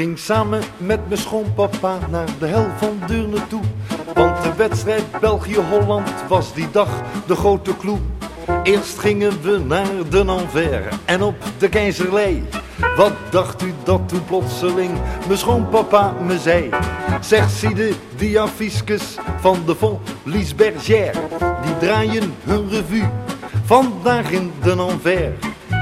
ging samen met mijn schoonpapa naar de hel van Deurne toe. Want de wedstrijd België-Holland was die dag de grote kloe. Eerst gingen we naar de Anvers en op de Keizerlei. Wat dacht u dat toen plotseling mijn schoonpapa me zei? Zeg, zie de diafiscus van de Folies Bergère. Die draaien hun revue vandaag in de Anvers.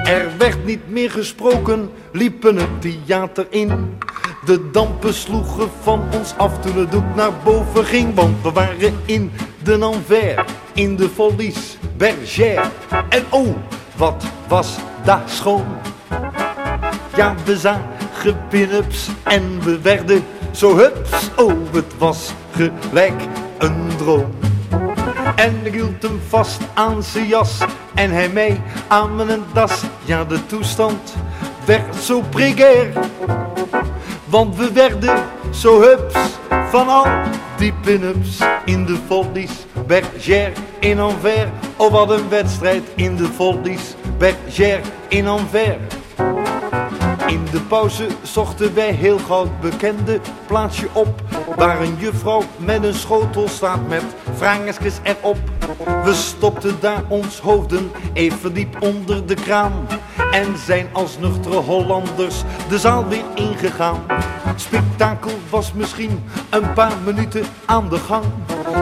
Er werd niet meer gesproken, liepen het theater in. De dampen sloegen van ons af toen het doek naar boven ging. Want we waren in de Anvers, in de Folies Bergère. En oh, wat was daar schoon. Ja, we zagen pin-ups en we werden zo hups. Oh, het was gelijk een droom. En ik hield hem vast aan zijn jas en hij mee aan mijn das. Ja, de toestand werd zo precair. Want we werden zo hups van al die pin-ups in de Folies Bergère in Anvers. Oh, wat een wedstrijd in de Folies Bergère in Anvers. In de pauze zochten wij heel gauw bekende plaatsje op. Waar een juffrouw met een schotel staat met vraagjes erop. We stopten daar ons hoofden even diep onder de kraan. En zijn als nuchtere Hollanders de zaal weer ingegaan. Spektakel was misschien een paar minuten aan de gang.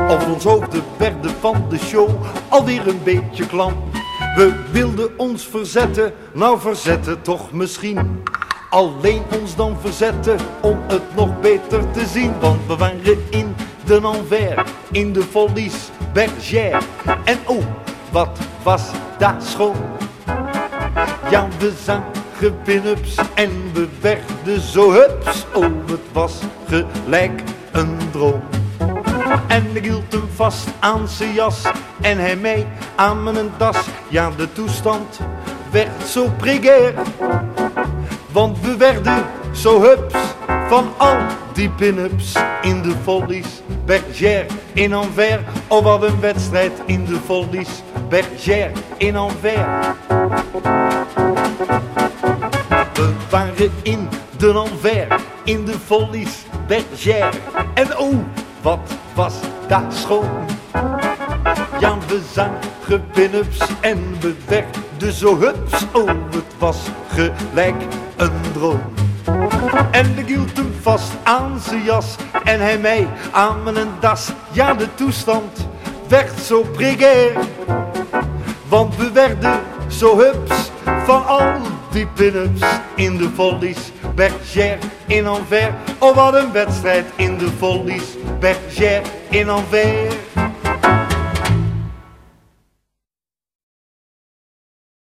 Of ons hoofden werden van de show alweer een beetje klam. We wilden ons verzetten, nou verzetten toch misschien. Alleen ons dan verzetten om het nog beter te zien. Want we waren in de Anvers, in de Folies Bergère. En oh, wat was daar schoon. Ja, we zagen pin-ups en we werden zo hups. Oh, het was gelijk een droom. En ik hield hem vast aan zijn jas en hij mee aan mijn das. Ja, de toestand werd zo precair. Want we werden zo hups van al die pin-ups in de Folies Bergère in Anvers. Oh, wat een wedstrijd in de Folies Bergère in Anvers. We waren in de Anvers, in de Folies Bergère. En oh, wat was daar schoon. Ja, we zagen pin-ups en we werden zo hups. Oh, het was gelijk een droom. En ik hield hem vast aan zijn jas en hij mij aan mijn das. Ja, de toestand werd zo precair. Want we werden zo hups van al die pin-ups in de Folies Bergère in Anvers. Oh, wat een wedstrijd in de Folies Bergère in Anvers.